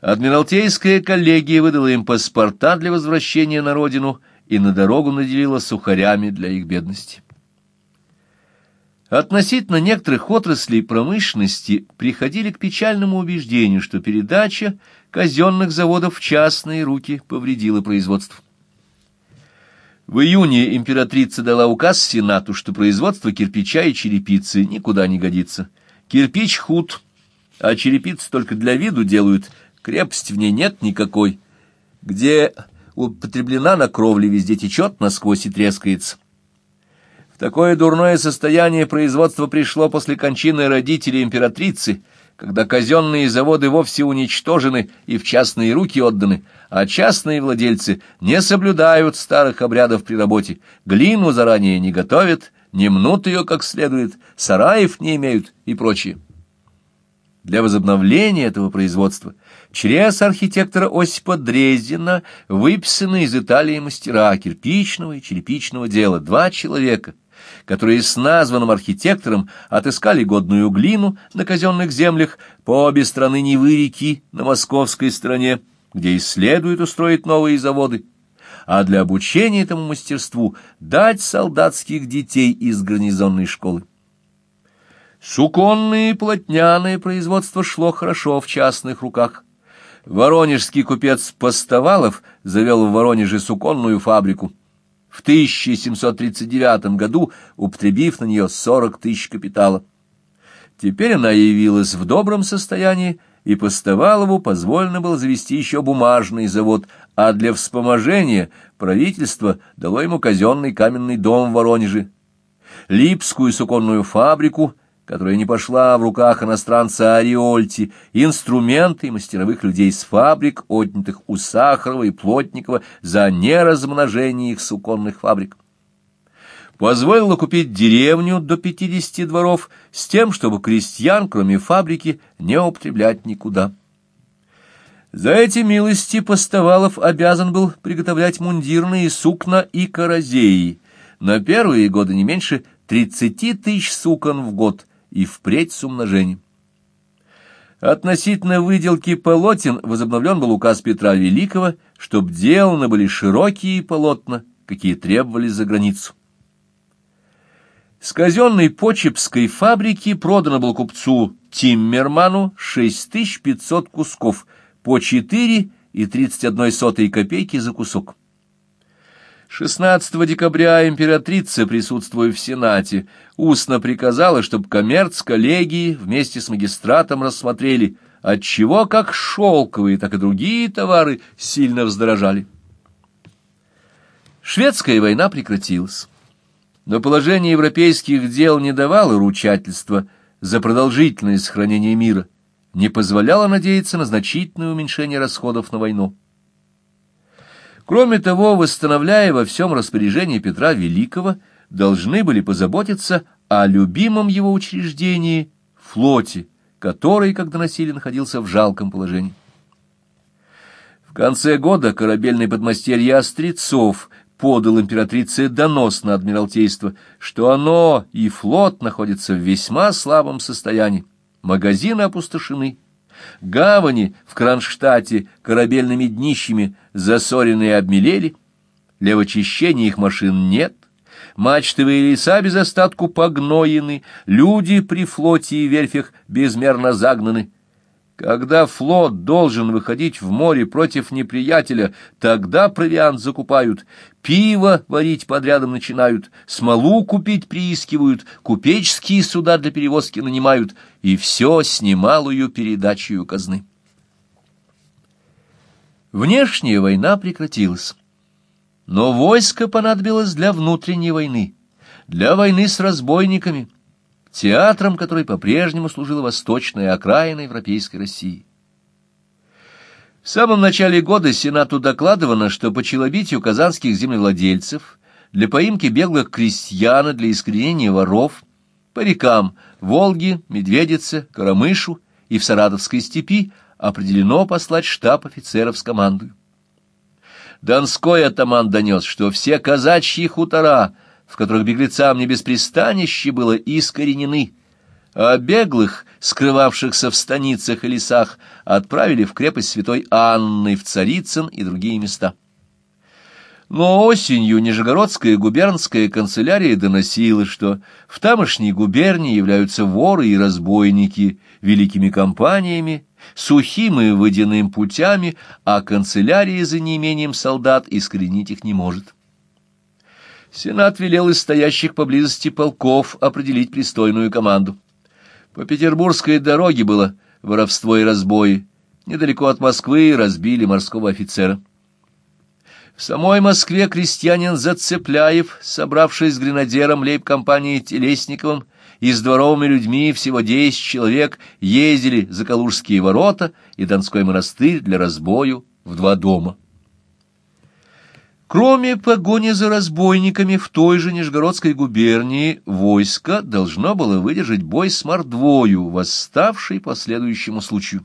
Адмиралтейская коллегия выдала им паспорта для возвращения на родину и на дорогу наделила сухарями для их бедности. Относительно некоторых отраслей промышленности приходили к печальному убеждению, что передача казенных заводов в частные руки повредила производство. В июне императрица дала указ Сенату, что производство кирпича и черепицы никуда не годится. Кирпич худ, а черепицы только для виду делают, крепости в ней нет никакой. Где употреблена на кровле, везде течет насквозь и трескается. В такое дурное состояние производство пришло после кончины родителей императрицы — когда казенные заводы вовсе уничтожены и в частные руки отданы, а частные владельцы не соблюдают старых обрядов при работе, глину заранее не готовят, не мнут ее как следует, сараев не имеют и прочее. Для возобновления этого производства через архитектора Осипа Дрездена выписаны из Италии мастера кирпичного и черепичного дела, два человека – которые с названным архитектором отыскали годную глину на казенных землях по обе стороны Невы реки на московской стороне, где и следует устроить новые заводы, а для обучения этому мастерству дать солдатских детей из гарнизонной школы. Суконное и плотняное производство шло хорошо в частных руках. Воронежский купец Постовалов завел в Воронеже суконную фабрику в 1739 году, употребив на нее 40 тысяч капитала. Теперь она явилась в добром состоянии, и Постовалову позволено было завести еще бумажный завод, а для вспоможения правительство дало ему казенный каменный дом в Воронеже. Липскую суконную фабрику – которая не пошла в руках иностранца Ариольти, инструменты и мастеровых людей с фабрик, отнятых у Сахарова и Плотникова за неразмножение их суконных фабрик. Позволила купить деревню до пятидесяти дворов с тем, чтобы крестьян, кроме фабрики, не употреблять никуда. За эти милости Постовалов обязан был приготовлять мундирные сукна и каразеи, на первые годы не меньше тридцати тысяч сукон в год – и впредь с умножением. Относительно выделки полотен возобновлен был указ Петра Великого, чтоб деланы были широкие полотна, какие требовались за границу. С казенной почепской фабрики продано было купцу Тиммерману 6500 кусков по 4 и 31 сотой копейки за кусок. 16 декабря императрица, присутствуя в Сенате, устно приказала, чтобы коммерц-коллегии вместе с магистратом рассмотрели, отчего как шелковые, так и другие товары сильно вздорожали. Шведская война прекратилась, но положение европейских дел не давало ручательства за продолжительное сохранение мира, не позволяло надеяться на значительное уменьшение расходов на войну. Кроме того, восстановляя во всем распоряжении Петра Великого, должны были позаботиться о любимом его учреждении — флоте, который, как доносили, находился в жалком положении. В конце года корабельный подмастерье Острецов подал императрице донос на Адмиралтейство, что оно и флот находятся в весьма слабом состоянии, магазины опустошены, Гавани в Кронштадте корабельными днищами засоренные обмелели, для очищения их машин нет, мачтовые леса без остатку погноены, люди при флоте и верфях безмерно загнаны, когда флот должен выходить в море против неприятеля, тогда провиант закупают, пиво варить подрядом начинают, смолу купить приискивают, купеческие суда для перевозки нанимают, и все с немалую передачей казны. Внешняя война прекратилась, но войско понадобилось для внутренней войны, для войны с разбойниками, театром который по-прежнему служила восточная окраина Европейской России. В самом начале года Сенату докладывано, что по челобитию казанских землевладельцев для поимки беглых крестьян и для искоренения воров по рекам Волги, Медведице, Карамышу и в Саратовской степи определено послать штаб офицеров с командой. Донской атаман донес, что все казачьи хутора — в которых беглецам не без пристанища было искоренены, а беглых, скрывавшихся в станицах и лесах, отправили в крепость святой Анны, в Царицын и другие места. Но осенью Нижегородская губернская канцелярия доносила, что в тамошней губернии являются воры и разбойники великими компаниями, сухим и водяным путями, а канцелярия за неимением солдат искоренить их не может. Сенат велел из стоящих поблизости полков определить пристойную команду. По Петербургской дороге было воровство и разбои. Недалеко от Москвы разбили морского офицера. В самой Москве крестьянин Зацепляев, собравшись с гренадером лейб-компании Телесниковым и с дворовыми людьми, всего десять человек, ездили за Калужские ворота и Донской монастырь для разбою в два дома. Кроме погони за разбойниками в той же Нижегородской губернии, войско должно было выдержать бой с Мордвою, восставшей по следующему случаю.